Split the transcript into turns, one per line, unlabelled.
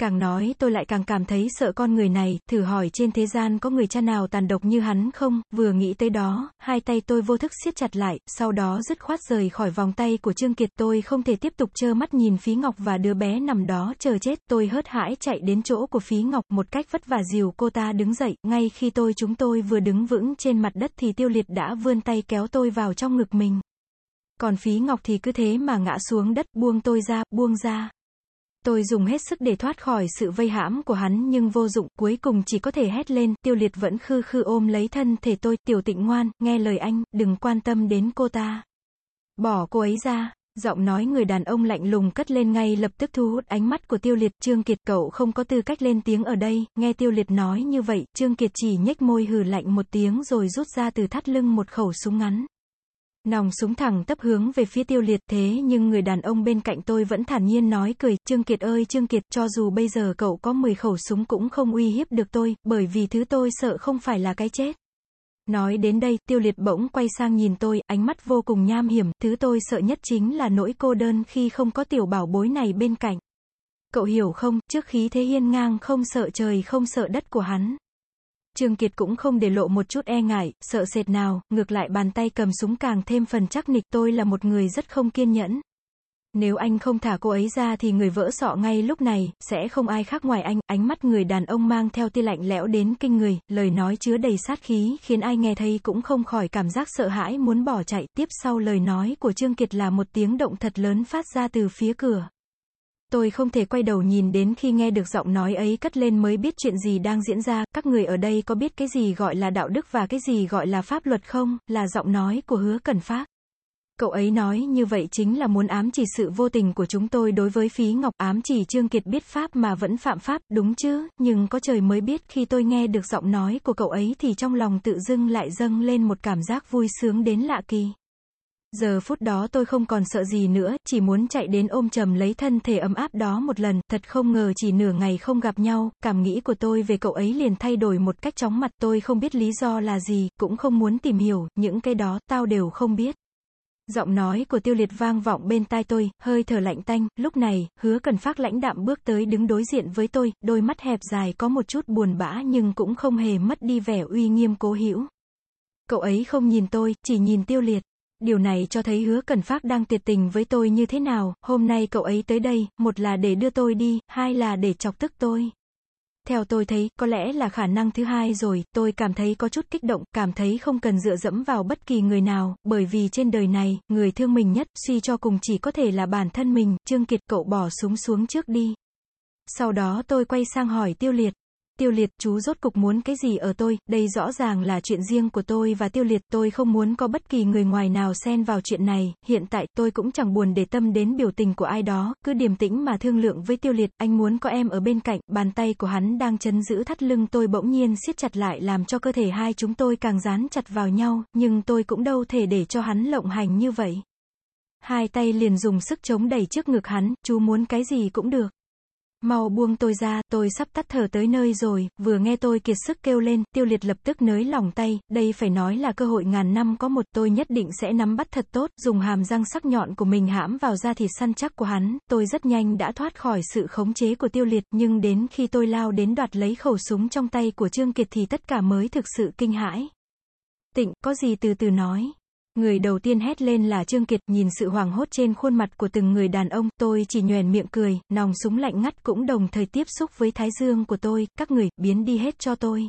Càng nói tôi lại càng cảm thấy sợ con người này, thử hỏi trên thế gian có người cha nào tàn độc như hắn không, vừa nghĩ tới đó, hai tay tôi vô thức siết chặt lại, sau đó dứt khoát rời khỏi vòng tay của Trương Kiệt tôi không thể tiếp tục trơ mắt nhìn Phí Ngọc và đứa bé nằm đó chờ chết, tôi hớt hãi chạy đến chỗ của Phí Ngọc một cách vất vả dìu cô ta đứng dậy, ngay khi tôi chúng tôi vừa đứng vững trên mặt đất thì tiêu liệt đã vươn tay kéo tôi vào trong ngực mình. Còn Phí Ngọc thì cứ thế mà ngã xuống đất, buông tôi ra, buông ra. Tôi dùng hết sức để thoát khỏi sự vây hãm của hắn nhưng vô dụng, cuối cùng chỉ có thể hét lên, tiêu liệt vẫn khư khư ôm lấy thân thể tôi, tiểu tịnh ngoan, nghe lời anh, đừng quan tâm đến cô ta. Bỏ cô ấy ra, giọng nói người đàn ông lạnh lùng cất lên ngay lập tức thu hút ánh mắt của tiêu liệt, Trương Kiệt cậu không có tư cách lên tiếng ở đây, nghe tiêu liệt nói như vậy, Trương Kiệt chỉ nhếch môi hừ lạnh một tiếng rồi rút ra từ thắt lưng một khẩu súng ngắn. Nòng súng thẳng tấp hướng về phía tiêu liệt thế nhưng người đàn ông bên cạnh tôi vẫn thản nhiên nói cười, Trương Kiệt ơi Trương Kiệt, cho dù bây giờ cậu có 10 khẩu súng cũng không uy hiếp được tôi, bởi vì thứ tôi sợ không phải là cái chết. Nói đến đây, tiêu liệt bỗng quay sang nhìn tôi, ánh mắt vô cùng nham hiểm, thứ tôi sợ nhất chính là nỗi cô đơn khi không có tiểu bảo bối này bên cạnh. Cậu hiểu không, trước khí thế hiên ngang không sợ trời không sợ đất của hắn. Trương Kiệt cũng không để lộ một chút e ngại, sợ sệt nào, ngược lại bàn tay cầm súng càng thêm phần chắc nịch tôi là một người rất không kiên nhẫn. Nếu anh không thả cô ấy ra thì người vỡ sọ ngay lúc này, sẽ không ai khác ngoài anh, ánh mắt người đàn ông mang theo tia lạnh lẽo đến kinh người, lời nói chứa đầy sát khí, khiến ai nghe thấy cũng không khỏi cảm giác sợ hãi muốn bỏ chạy, tiếp sau lời nói của Trương Kiệt là một tiếng động thật lớn phát ra từ phía cửa. Tôi không thể quay đầu nhìn đến khi nghe được giọng nói ấy cất lên mới biết chuyện gì đang diễn ra, các người ở đây có biết cái gì gọi là đạo đức và cái gì gọi là pháp luật không, là giọng nói của hứa cần phát. Cậu ấy nói như vậy chính là muốn ám chỉ sự vô tình của chúng tôi đối với phí ngọc ám chỉ Trương Kiệt biết pháp mà vẫn phạm pháp, đúng chứ, nhưng có trời mới biết khi tôi nghe được giọng nói của cậu ấy thì trong lòng tự dưng lại dâng lên một cảm giác vui sướng đến lạ kỳ. Giờ phút đó tôi không còn sợ gì nữa, chỉ muốn chạy đến ôm chầm lấy thân thể ấm áp đó một lần, thật không ngờ chỉ nửa ngày không gặp nhau, cảm nghĩ của tôi về cậu ấy liền thay đổi một cách chóng mặt, tôi không biết lý do là gì, cũng không muốn tìm hiểu, những cái đó, tao đều không biết. Giọng nói của tiêu liệt vang vọng bên tai tôi, hơi thở lạnh tanh, lúc này, hứa cần phát lãnh đạm bước tới đứng đối diện với tôi, đôi mắt hẹp dài có một chút buồn bã nhưng cũng không hề mất đi vẻ uy nghiêm cố hữu. Cậu ấy không nhìn tôi, chỉ nhìn tiêu liệt. Điều này cho thấy hứa cần phát đang tuyệt tình với tôi như thế nào, hôm nay cậu ấy tới đây, một là để đưa tôi đi, hai là để chọc tức tôi. Theo tôi thấy, có lẽ là khả năng thứ hai rồi, tôi cảm thấy có chút kích động, cảm thấy không cần dựa dẫm vào bất kỳ người nào, bởi vì trên đời này, người thương mình nhất, suy cho cùng chỉ có thể là bản thân mình, Trương Kiệt cậu bỏ súng xuống trước đi. Sau đó tôi quay sang hỏi Tiêu Liệt, Tiêu liệt, chú rốt cục muốn cái gì ở tôi, đây rõ ràng là chuyện riêng của tôi và tiêu liệt, tôi không muốn có bất kỳ người ngoài nào xen vào chuyện này, hiện tại tôi cũng chẳng buồn để tâm đến biểu tình của ai đó, cứ điềm tĩnh mà thương lượng với tiêu liệt, anh muốn có em ở bên cạnh, bàn tay của hắn đang chấn giữ thắt lưng tôi bỗng nhiên siết chặt lại làm cho cơ thể hai chúng tôi càng dán chặt vào nhau, nhưng tôi cũng đâu thể để cho hắn lộng hành như vậy. Hai tay liền dùng sức chống đẩy trước ngực hắn, chú muốn cái gì cũng được. Mau buông tôi ra, tôi sắp tắt thở tới nơi rồi, vừa nghe tôi kiệt sức kêu lên, tiêu liệt lập tức nới lỏng tay, đây phải nói là cơ hội ngàn năm có một, tôi nhất định sẽ nắm bắt thật tốt, dùng hàm răng sắc nhọn của mình hãm vào da thịt săn chắc của hắn, tôi rất nhanh đã thoát khỏi sự khống chế của tiêu liệt, nhưng đến khi tôi lao đến đoạt lấy khẩu súng trong tay của Trương Kiệt thì tất cả mới thực sự kinh hãi. Tịnh, có gì từ từ nói. Người đầu tiên hét lên là Trương Kiệt, nhìn sự hoảng hốt trên khuôn mặt của từng người đàn ông, tôi chỉ nhoèn miệng cười, nòng súng lạnh ngắt cũng đồng thời tiếp xúc với thái dương của tôi, các người, biến đi hết cho tôi.